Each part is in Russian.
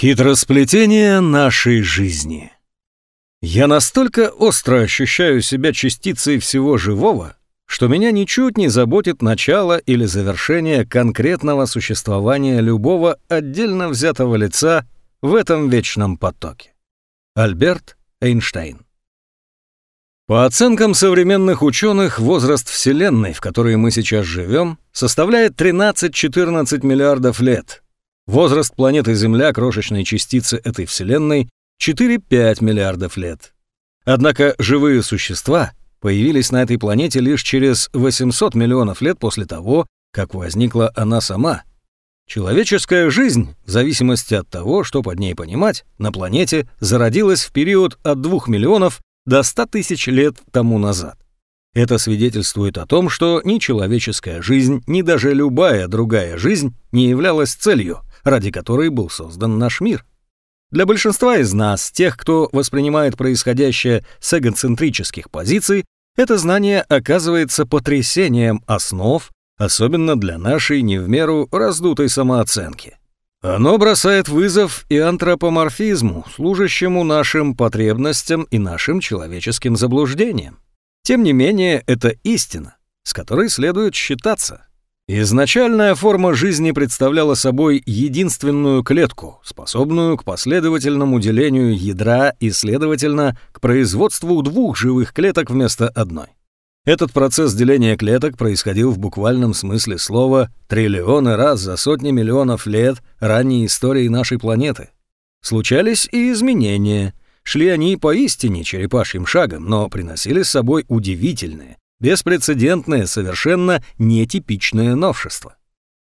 Хитросплетение нашей жизни. Я настолько остро ощущаю себя частицей всего живого, что меня ничуть не заботит начало или завершение конкретного существования любого отдельно взятого лица в этом вечном потоке. Альберт Эйнштейн. По оценкам современных ученых, возраст Вселенной, в которой мы сейчас живем, составляет 13-14 миллиардов лет – Возраст планеты Земля, крошечной частицы этой Вселенной, 4-5 миллиардов лет. Однако живые существа появились на этой планете лишь через 800 миллионов лет после того, как возникла она сама. Человеческая жизнь, в зависимости от того, что под ней понимать, на планете зародилась в период от 2 миллионов до 100 тысяч лет тому назад. Это свидетельствует о том, что ни человеческая жизнь, ни даже любая другая жизнь не являлась целью – ради которой был создан наш мир. Для большинства из нас, тех, кто воспринимает происходящее с эгоцентрических позиций, это знание оказывается потрясением основ, особенно для нашей не в меру раздутой самооценки. Оно бросает вызов и антропоморфизму, служащему нашим потребностям и нашим человеческим заблуждениям. Тем не менее, это истина, с которой следует считаться. Изначальная форма жизни представляла собой единственную клетку, способную к последовательному делению ядра и, следовательно, к производству двух живых клеток вместо одной. Этот процесс деления клеток происходил в буквальном смысле слова триллионы раз за сотни миллионов лет ранней истории нашей планеты. Случались и изменения. Шли они поистине черепашьим шагом, но приносили с собой удивительные, Беспрецедентное, совершенно нетипичное новшество.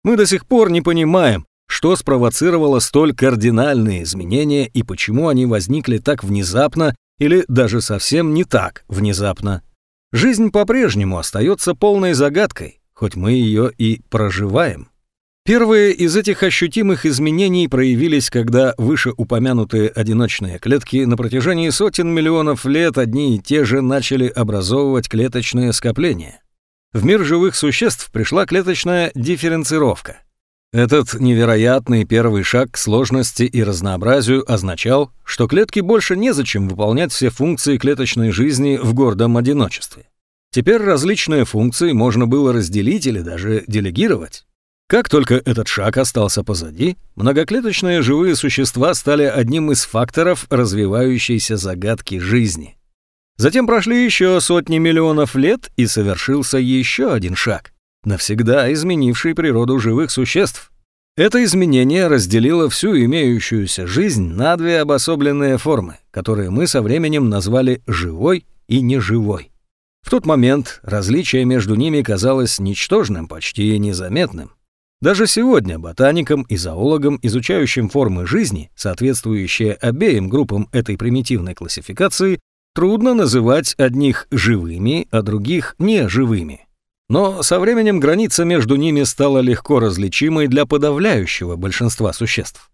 Мы до сих пор не понимаем, что спровоцировало столь кардинальные изменения и почему они возникли так внезапно или даже совсем не так внезапно. Жизнь по-прежнему остается полной загадкой, хоть мы ее и проживаем. Первые из этих ощутимых изменений проявились, когда вышеупомянутые одиночные клетки на протяжении сотен миллионов лет одни и те же начали образовывать клеточные скопления. В мир живых существ пришла клеточная дифференцировка. Этот невероятный первый шаг к сложности и разнообразию означал, что клетки больше незачем выполнять все функции клеточной жизни в гордом одиночестве. Теперь различные функции можно было разделить или даже делегировать. Как только этот шаг остался позади, многоклеточные живые существа стали одним из факторов развивающейся загадки жизни. Затем прошли еще сотни миллионов лет, и совершился еще один шаг, навсегда изменивший природу живых существ. Это изменение разделило всю имеющуюся жизнь на две обособленные формы, которые мы со временем назвали «живой» и «неживой». В тот момент различие между ними казалось ничтожным, почти незаметным. Даже сегодня ботаникам и зоологам, изучающим формы жизни, соответствующие обеим группам этой примитивной классификации, трудно называть одних живыми, а других неживыми. Но со временем граница между ними стала легко различимой для подавляющего большинства существ.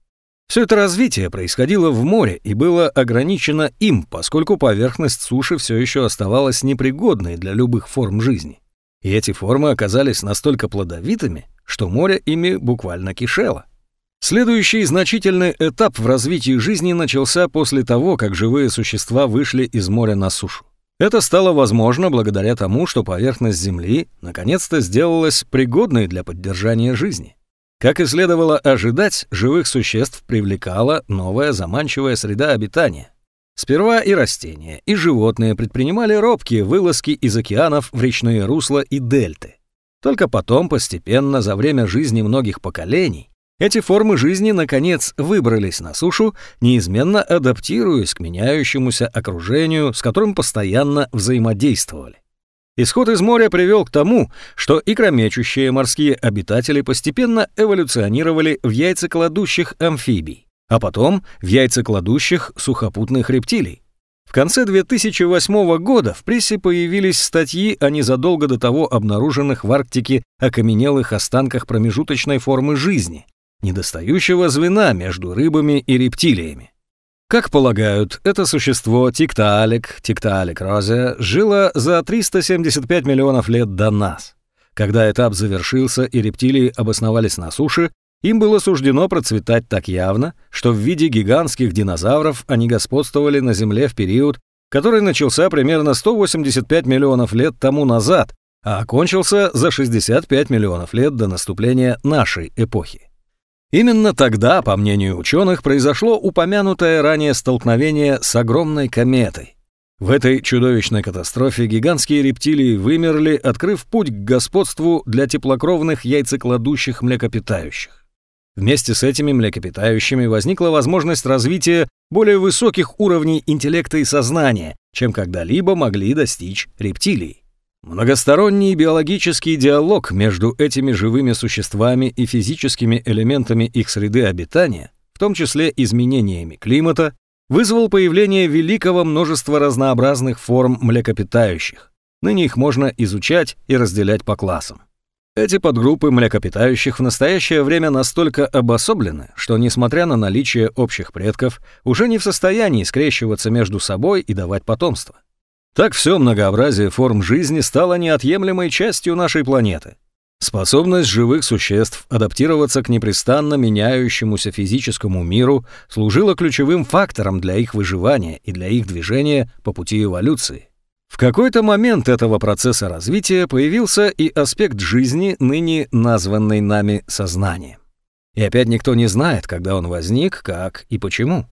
Все это развитие происходило в море и было ограничено им, поскольку поверхность суши все еще оставалась непригодной для любых форм жизни. И эти формы оказались настолько плодовитыми, что море ими буквально кишело. Следующий значительный этап в развитии жизни начался после того, как живые существа вышли из моря на сушу. Это стало возможно благодаря тому, что поверхность Земли наконец-то сделалась пригодной для поддержания жизни. Как и следовало ожидать, живых существ привлекала новая заманчивая среда обитания. Сперва и растения, и животные предпринимали робкие вылазки из океанов в речные русла и дельты. Только потом, постепенно, за время жизни многих поколений, эти формы жизни, наконец, выбрались на сушу, неизменно адаптируясь к меняющемуся окружению, с которым постоянно взаимодействовали. Исход из моря привел к тому, что икромечущие морские обитатели постепенно эволюционировали в яйцекладущих амфибий, а потом в яйцекладущих сухопутных рептилий. В конце 2008 года в прессе появились статьи о незадолго до того обнаруженных в Арктике окаменелых останках промежуточной формы жизни, недостающего звена между рыбами и рептилиями. Как полагают, это существо Тиктаалек, Тиктаалек розия, жило за 375 миллионов лет до нас. Когда этап завершился и рептилии обосновались на суше, Им было суждено процветать так явно, что в виде гигантских динозавров они господствовали на Земле в период, который начался примерно 185 миллионов лет тому назад, а окончился за 65 миллионов лет до наступления нашей эпохи. Именно тогда, по мнению ученых, произошло упомянутое ранее столкновение с огромной кометой. В этой чудовищной катастрофе гигантские рептилии вымерли, открыв путь к господству для теплокровных яйцекладущих млекопитающих. Вместе с этими млекопитающими возникла возможность развития более высоких уровней интеллекта и сознания, чем когда-либо могли достичь рептилии. Многосторонний биологический диалог между этими живыми существами и физическими элементами их среды обитания, в том числе изменениями климата, вызвал появление великого множества разнообразных форм млекопитающих. Ныне их можно изучать и разделять по классам. Эти подгруппы млекопитающих в настоящее время настолько обособлены, что, несмотря на наличие общих предков, уже не в состоянии скрещиваться между собой и давать потомство. Так все многообразие форм жизни стало неотъемлемой частью нашей планеты. Способность живых существ адаптироваться к непрестанно меняющемуся физическому миру служила ключевым фактором для их выживания и для их движения по пути эволюции. В какой-то момент этого процесса развития появился и аспект жизни, ныне названный нами сознанием. И опять никто не знает, когда он возник, как и почему.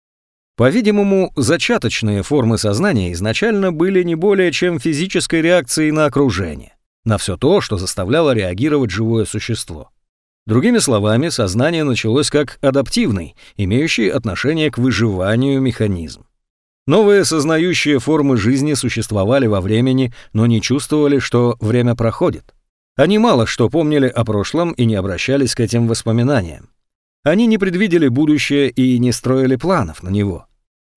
По-видимому, зачаточные формы сознания изначально были не более чем физической реакцией на окружение, на все то, что заставляло реагировать живое существо. Другими словами, сознание началось как адаптивный, имеющий отношение к выживанию механизм. Новые сознающие формы жизни существовали во времени, но не чувствовали, что время проходит. Они мало что помнили о прошлом и не обращались к этим воспоминаниям. Они не предвидели будущее и не строили планов на него.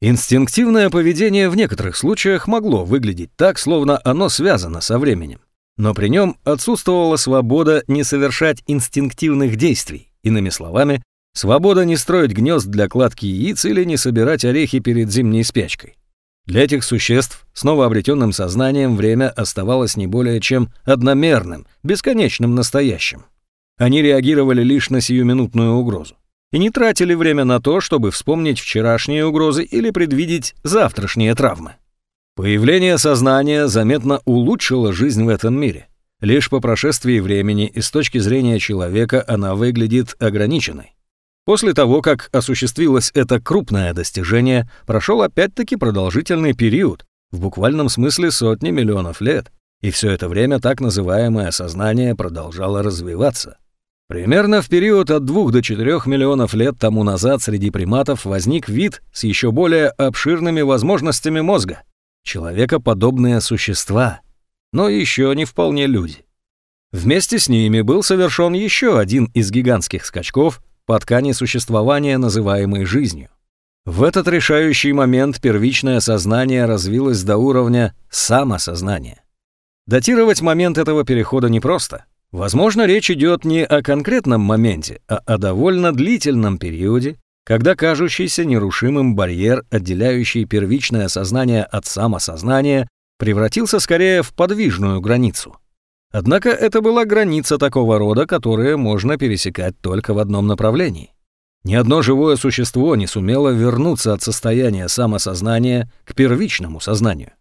Инстинктивное поведение в некоторых случаях могло выглядеть так, словно оно связано со временем. Но при нем отсутствовала свобода не совершать инстинктивных действий. Иными словами, свобода не строить гнезд для кладки яиц или не собирать орехи перед зимней спячкой. Для этих существ с новообретенным сознанием время оставалось не более чем одномерным, бесконечным настоящим. Они реагировали лишь на сиюминутную угрозу и не тратили время на то, чтобы вспомнить вчерашние угрозы или предвидеть завтрашние травмы. Появление сознания заметно улучшило жизнь в этом мире. Лишь по прошествии времени и с точки зрения человека она выглядит ограниченной. После того, как осуществилось это крупное достижение, прошел опять-таки продолжительный период, в буквальном смысле сотни миллионов лет, и все это время так называемое сознание продолжало развиваться. Примерно в период от 2 до 4 миллионов лет тому назад среди приматов возник вид с еще более обширными возможностями мозга. Человекоподобные существа, но еще не вполне люди. Вместе с ними был совершен еще один из гигантских скачков по ткани существования, называемой жизнью. В этот решающий момент первичное сознание развилось до уровня самосознания. Датировать момент этого перехода непросто — Возможно, речь идет не о конкретном моменте, а о довольно длительном периоде, когда кажущийся нерушимым барьер, отделяющий первичное сознание от самосознания, превратился скорее в подвижную границу. Однако это была граница такого рода, которая можно пересекать только в одном направлении. Ни одно живое существо не сумело вернуться от состояния самосознания к первичному сознанию.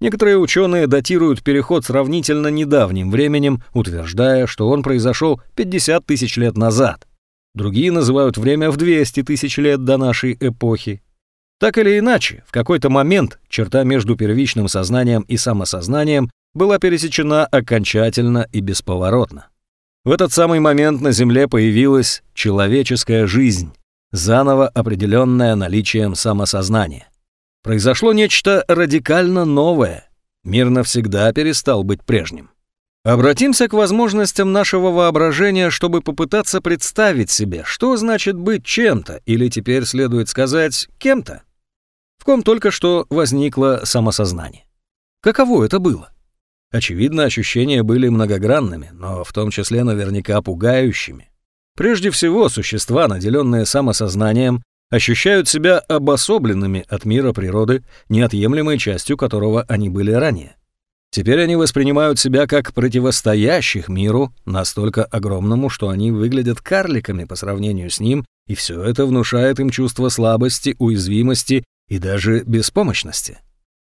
Некоторые ученые датируют переход сравнительно недавним временем, утверждая, что он произошел 50 тысяч лет назад. Другие называют время в 200 тысяч лет до нашей эпохи. Так или иначе, в какой-то момент черта между первичным сознанием и самосознанием была пересечена окончательно и бесповоротно. В этот самый момент на Земле появилась человеческая жизнь, заново определенная наличием самосознания. Произошло нечто радикально новое. Мир навсегда перестал быть прежним. Обратимся к возможностям нашего воображения, чтобы попытаться представить себе, что значит быть чем-то, или теперь следует сказать кем-то, в ком только что возникло самосознание. Каково это было? Очевидно, ощущения были многогранными, но в том числе наверняка пугающими. Прежде всего, существа, наделенные самосознанием, ощущают себя обособленными от мира природы, неотъемлемой частью которого они были ранее. Теперь они воспринимают себя как противостоящих миру, настолько огромному, что они выглядят карликами по сравнению с ним, и все это внушает им чувство слабости, уязвимости и даже беспомощности.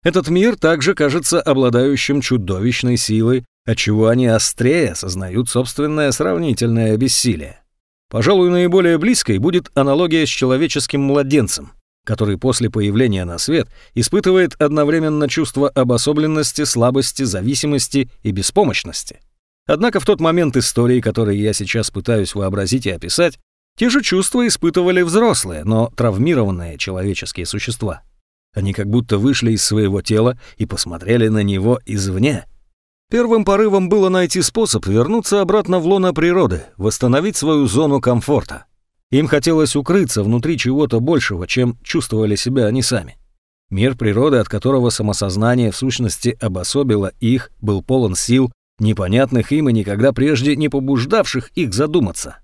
Этот мир также кажется обладающим чудовищной силой, отчего они острее осознают собственное сравнительное бессилие. Пожалуй, наиболее близкой будет аналогия с человеческим младенцем, который после появления на свет испытывает одновременно чувство обособленности, слабости, зависимости и беспомощности. Однако в тот момент истории, который я сейчас пытаюсь вообразить и описать, те же чувства испытывали взрослые, но травмированные человеческие существа. Они как будто вышли из своего тела и посмотрели на него извне. Первым порывом было найти способ вернуться обратно в лоно природы, восстановить свою зону комфорта. Им хотелось укрыться внутри чего-то большего, чем чувствовали себя они сами. Мир природы, от которого самосознание в сущности обособило их, был полон сил, непонятных им и никогда прежде не побуждавших их задуматься.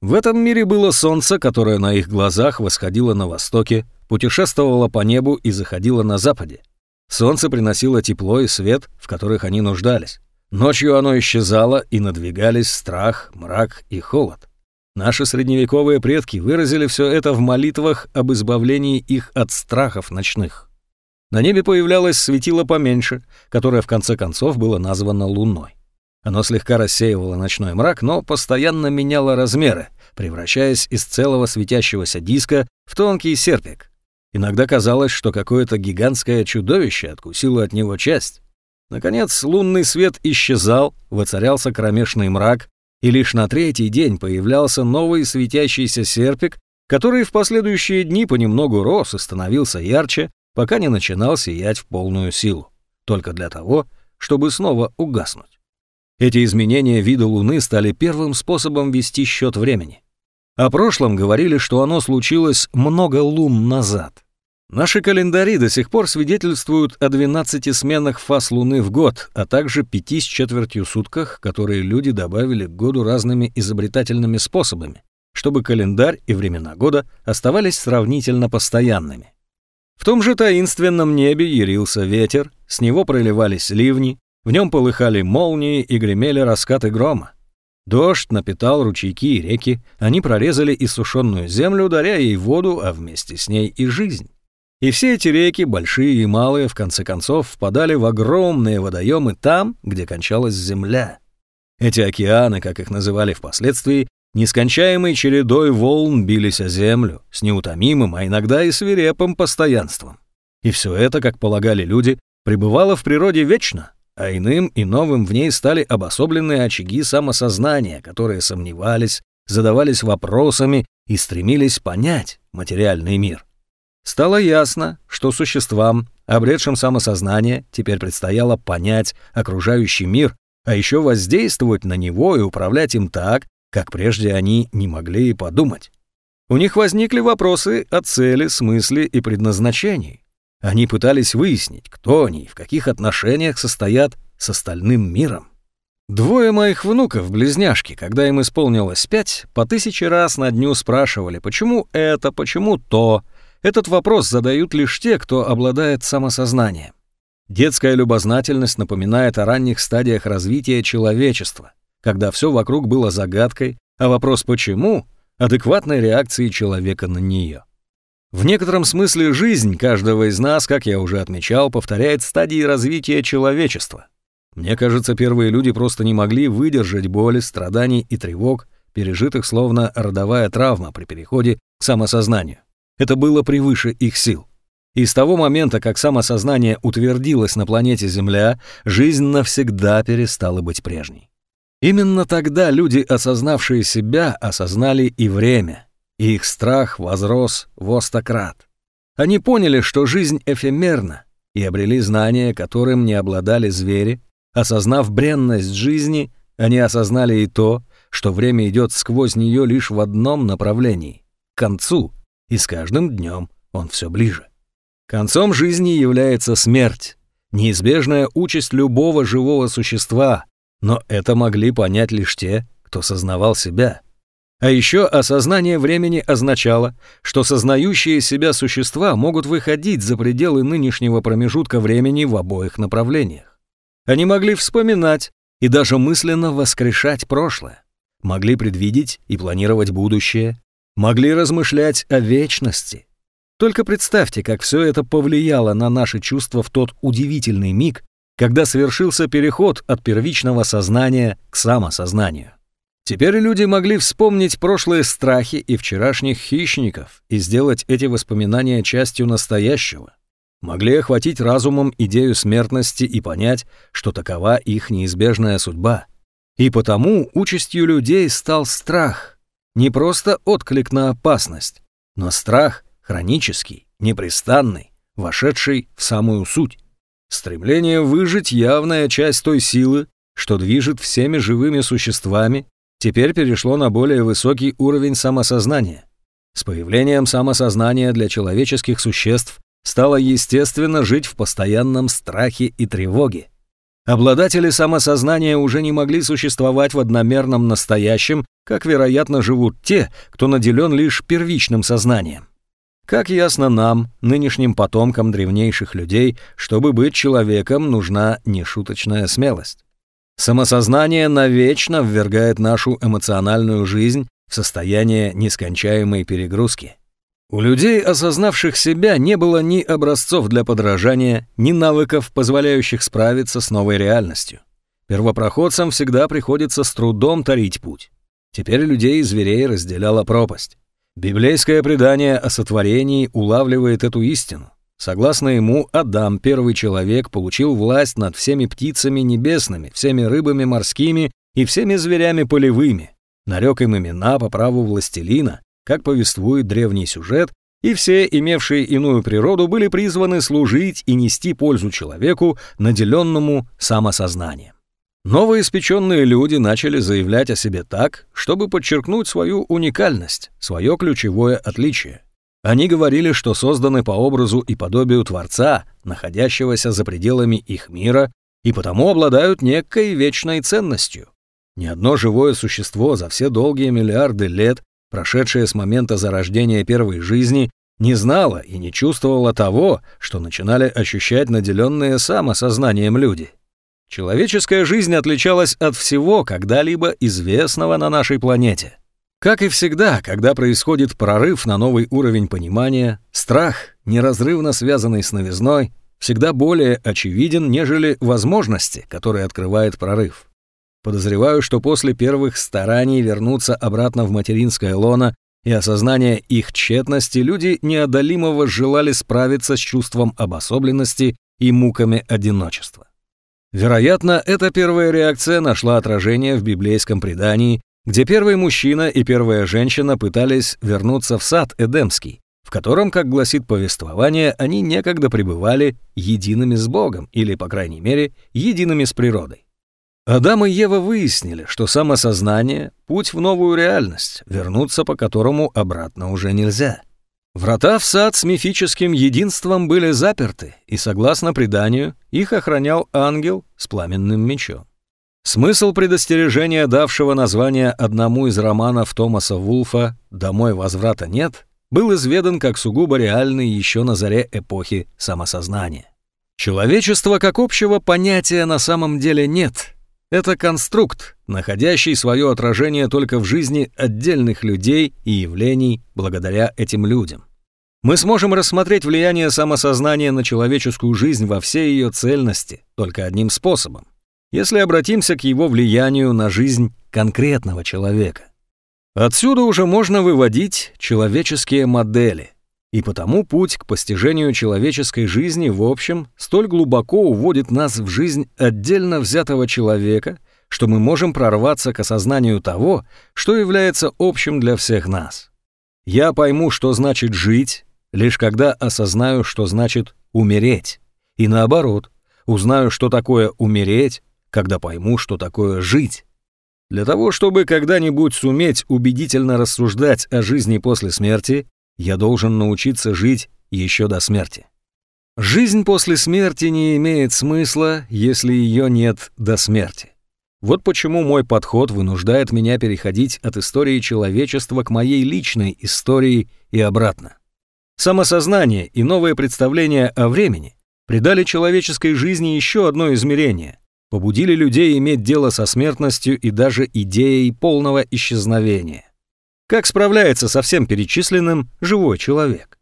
В этом мире было солнце, которое на их глазах восходило на востоке, путешествовало по небу и заходило на западе. Солнце приносило тепло и свет, в которых они нуждались. Ночью оно исчезало, и надвигались страх, мрак и холод. Наши средневековые предки выразили все это в молитвах об избавлении их от страхов ночных. На небе появлялось светило поменьше, которое в конце концов было названо луной. Оно слегка рассеивало ночной мрак, но постоянно меняло размеры, превращаясь из целого светящегося диска в тонкий серпик. Иногда казалось, что какое-то гигантское чудовище откусило от него часть. Наконец, лунный свет исчезал, воцарялся кромешный мрак, и лишь на третий день появлялся новый светящийся серпик, который в последующие дни понемногу рос и становился ярче, пока не начинал сиять в полную силу, только для того, чтобы снова угаснуть. Эти изменения вида Луны стали первым способом вести счет времени. О прошлом говорили, что оно случилось много лун назад. Наши календари до сих пор свидетельствуют о 12 сменах фаз Луны в год, а также пяти с четвертью сутках, которые люди добавили к году разными изобретательными способами, чтобы календарь и времена года оставались сравнительно постоянными. В том же таинственном небе ярился ветер, с него проливались ливни, в нем полыхали молнии и гремели раскаты грома. Дождь напитал ручейки и реки, они прорезали иссушенную землю, ударяя ей воду, а вместе с ней и жизнь. И все эти реки, большие и малые, в конце концов, впадали в огромные водоемы там, где кончалась земля. Эти океаны, как их называли впоследствии, нескончаемой чередой волн бились о землю с неутомимым, а иногда и свирепым постоянством. И все это, как полагали люди, пребывало в природе вечно, а иным и новым в ней стали обособленные очаги самосознания, которые сомневались, задавались вопросами и стремились понять материальный мир. Стало ясно, что существам, обретшим самосознание, теперь предстояло понять окружающий мир, а еще воздействовать на него и управлять им так, как прежде они не могли и подумать. У них возникли вопросы о цели, смысле и предназначении. Они пытались выяснить, кто они и в каких отношениях состоят с остальным миром. Двое моих внуков, близняшки, когда им исполнилось пять, по тысяче раз на дню спрашивали, почему это, почему то. Этот вопрос задают лишь те, кто обладает самосознанием. Детская любознательность напоминает о ранних стадиях развития человечества, когда все вокруг было загадкой, а вопрос «почему» — адекватной реакции человека на нее. В некотором смысле жизнь каждого из нас, как я уже отмечал, повторяет стадии развития человечества. Мне кажется, первые люди просто не могли выдержать боли, страданий и тревог, пережитых словно родовая травма при переходе к самосознанию. Это было превыше их сил. И с того момента, как самосознание утвердилось на планете Земля, жизнь навсегда перестала быть прежней. Именно тогда люди, осознавшие себя, осознали и время — и их страх возрос в остократ. Они поняли, что жизнь эфемерна, и обрели знания, которым не обладали звери. Осознав бренность жизни, они осознали и то, что время идет сквозь нее лишь в одном направлении — к концу, и с каждым днем он все ближе. Концом жизни является смерть, неизбежная участь любого живого существа, но это могли понять лишь те, кто сознавал себя — а еще осознание времени означало, что сознающие себя существа могут выходить за пределы нынешнего промежутка времени в обоих направлениях. Они могли вспоминать и даже мысленно воскрешать прошлое, могли предвидеть и планировать будущее, могли размышлять о вечности. Только представьте, как все это повлияло на наши чувства в тот удивительный миг, когда совершился переход от первичного сознания к самосознанию. Теперь люди могли вспомнить прошлые страхи и вчерашних хищников и сделать эти воспоминания частью настоящего. Могли охватить разумом идею смертности и понять, что такова их неизбежная судьба. И потому участью людей стал страх. Не просто отклик на опасность, но страх хронический, непрестанный, вошедший в самую суть. Стремление выжить — явная часть той силы, что движет всеми живыми существами, теперь перешло на более высокий уровень самосознания. С появлением самосознания для человеческих существ стало естественно жить в постоянном страхе и тревоге. Обладатели самосознания уже не могли существовать в одномерном настоящем, как, вероятно, живут те, кто наделен лишь первичным сознанием. Как ясно нам, нынешним потомкам древнейших людей, чтобы быть человеком, нужна нешуточная смелость. Самосознание навечно ввергает нашу эмоциональную жизнь в состояние нескончаемой перегрузки. У людей, осознавших себя, не было ни образцов для подражания, ни навыков, позволяющих справиться с новой реальностью. Первопроходцам всегда приходится с трудом тарить путь. Теперь людей и зверей разделяла пропасть. Библейское предание о сотворении улавливает эту истину. Согласно ему, Адам, первый человек, получил власть над всеми птицами небесными, всеми рыбами морскими и всеми зверями полевыми, нарек им имена по праву властелина, как повествует древний сюжет, и все, имевшие иную природу, были призваны служить и нести пользу человеку, наделенному самосознанием. Новоиспеченные люди начали заявлять о себе так, чтобы подчеркнуть свою уникальность, свое ключевое отличие. Они говорили, что созданы по образу и подобию Творца, находящегося за пределами их мира, и потому обладают некой вечной ценностью. Ни одно живое существо за все долгие миллиарды лет, прошедшее с момента зарождения первой жизни, не знало и не чувствовало того, что начинали ощущать наделенные самосознанием люди – Человеческая жизнь отличалась от всего когда-либо известного на нашей планете. Как и всегда, когда происходит прорыв на новый уровень понимания, страх, неразрывно связанный с новизной, всегда более очевиден, нежели возможности, которые открывает прорыв. Подозреваю, что после первых стараний вернуться обратно в материнское лоно и осознания их тщетности люди неодолимого желали справиться с чувством обособленности и муками одиночества. Вероятно, эта первая реакция нашла отражение в библейском предании, где первый мужчина и первая женщина пытались вернуться в сад Эдемский, в котором, как гласит повествование, они некогда пребывали едиными с Богом, или, по крайней мере, едиными с природой. Адам и Ева выяснили, что самосознание — путь в новую реальность, вернуться по которому обратно уже нельзя. Врата в сад с мифическим единством были заперты, и, согласно преданию, их охранял ангел с пламенным мечом. Смысл предостережения, давшего название одному из романов Томаса Вулфа «Домой возврата нет», был изведан как сугубо реальный еще на заре эпохи самосознания. Человечества как общего понятия на самом деле нет. Это конструкт, находящий свое отражение только в жизни отдельных людей и явлений благодаря этим людям. Мы сможем рассмотреть влияние самосознания на человеческую жизнь во всей ее цельности только одним способом, если обратимся к его влиянию на жизнь конкретного человека. Отсюда уже можно выводить человеческие модели, и потому путь к постижению человеческой жизни в общем столь глубоко уводит нас в жизнь отдельно взятого человека, что мы можем прорваться к осознанию того, что является общим для всех нас. Я пойму, что значит жить, лишь когда осознаю, что значит умереть, и наоборот, узнаю, что такое умереть, когда пойму, что такое жить. Для того, чтобы когда-нибудь суметь убедительно рассуждать о жизни после смерти, я должен научиться жить еще до смерти. Жизнь после смерти не имеет смысла, если ее нет до смерти. Вот почему мой подход вынуждает меня переходить от истории человечества к моей личной истории и обратно. Самосознание и новое представление о времени придали человеческой жизни еще одно измерение побудили людей иметь дело со смертностью и даже идеей полного исчезновения. Как справляется со всем перечисленным живой человек?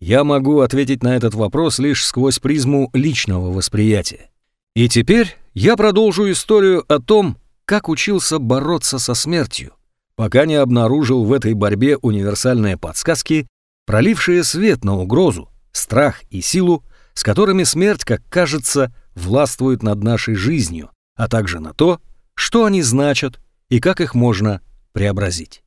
Я могу ответить на этот вопрос лишь сквозь призму личного восприятия. И теперь я продолжу историю о том, как учился бороться со смертью, пока не обнаружил в этой борьбе универсальные подсказки, пролившие свет на угрозу, страх и силу, с которыми смерть, как кажется, властвует над нашей жизнью, а также на то, что они значат и как их можно преобразить.